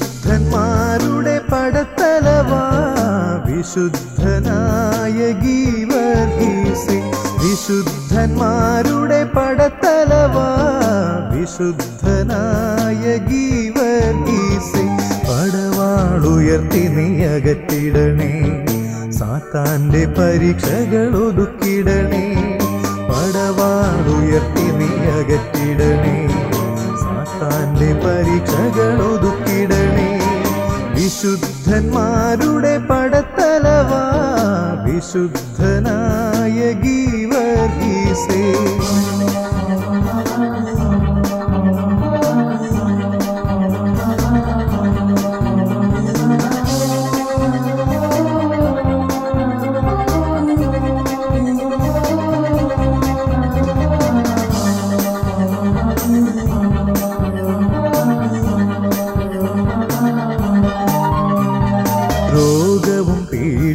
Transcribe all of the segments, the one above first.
വിശുദ്ധന്മാരുടെ പടത്തലവാ വിശുദ്ധനായ ഗീവർഗീസെ വിശുദ്ധന്മാരുടെ പടത്തലവാ. വിശുദ്ധനായ ഗീവർഗീസെ പടവാളുയർത്തി നീ അകറ്റിടണേ. സാത്താന്റെ പരീക്ഷകൾ ഒതുക്കിടണേ. പടവാളുയർത്തി നീ അകറ്റിടണേ. സാത്താന്റെ പരീക്ഷകൾ ഒതുക്കിടണേ. വിശുദ്ധന്മാരുടെ वा विशुद्धनाय गीवगीसे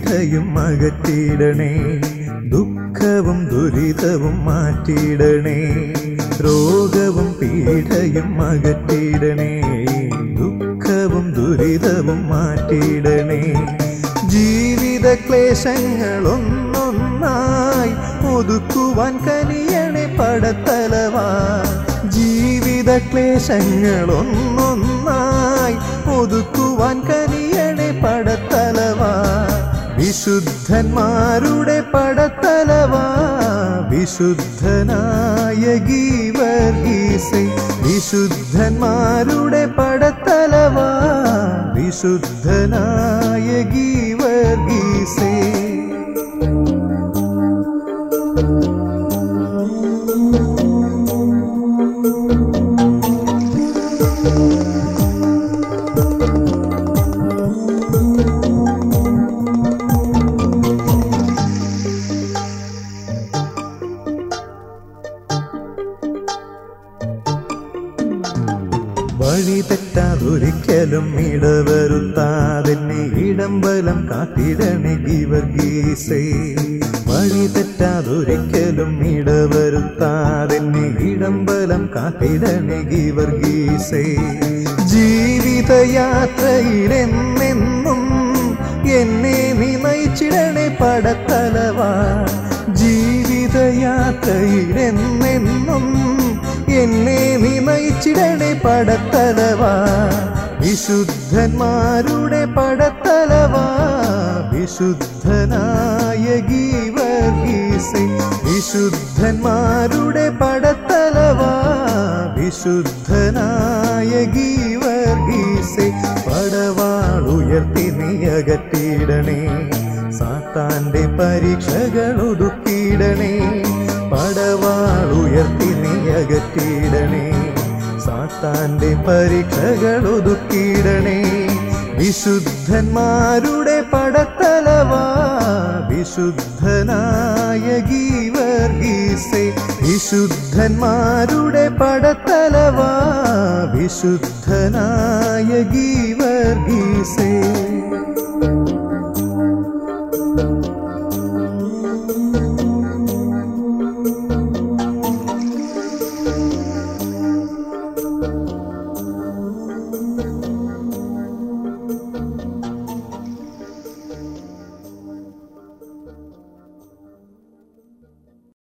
പീഡയും അകറ്റിടണേ. ദുഃഖവും ദുരിതവും മാറ്റിയിടണേ രോഗവും പീഡയും അകറ്റിടണേ. ദുഃഖവും ദുരിതവും മാറ്റിയിടണേ ജീവിത ക്ലേശങ്ങളൊന്നൊന്നായി ഒതുക്കുവാൻ കനിയണേ പടത്തലവാ. ജീവിത ക്ലേശങ്ങളൊന്നൊന്നായി ഒതുക്കുവാൻ വിശുദ്ധന്മാരുടെ പടത്തലവാ വിശുദ്ധനായ ഗീവർഗീസെ വിശുദ്ധന്മാരുടെ പടത്തലവാ വിശുദ്ധനായ ഗീവർഗീസേ വഴി തെറ്റാതൊരിക്കലും ഇടവരുത്താതെന്നെ ഇടംബലം കാത്തിടണേ ഗീവർഗീസേ. വഴി തെറ്റാതൊരിക്കലും ഇടവരുത്താതെന്നെ ഇടംബലം കാത്തിടണേ ഗീവർഗീസേ. ജീവിതയാത്രയിലെന്നെന്നും എന്നെ നീ നയിച്ചിടണേ പടത്തലവാ. ജീവിതയാത്രയിലെന്നെന്നും എന്നെ നിമയിച്ചിടണേ പടത്തലവാ. വിശുദ്ധന്മാരുടെ പടത്തലവാ. വിശുദ്ധനായ ഗീവർഗീസെ വിശുദ്ധന്മാരുടെ പടത്തലവാ. വിശുദ്ധനായ ഗീവർഗീസെ പടവാളുയർത്തി നീ അകറ്റിയിടണേ സാത്താന്റെ പരീക്ഷകൾ ഒതുക്കിയിടണേ. പടവാളുയർത്തി അകറ്റിയിടണേ സാത്താന്റെ പരീക്ഷകൾ ഒതുക്കിയിടണേ വിശുദ്ധന്മാരുടെ പടത്തലവാ. വിശുദ്ധനായ ഗീവർഗീസെ വിശുദ്ധന്മാരുടെ പടത്തലവാ. വിശുദ്ധനായ ഗീവർഗീസേ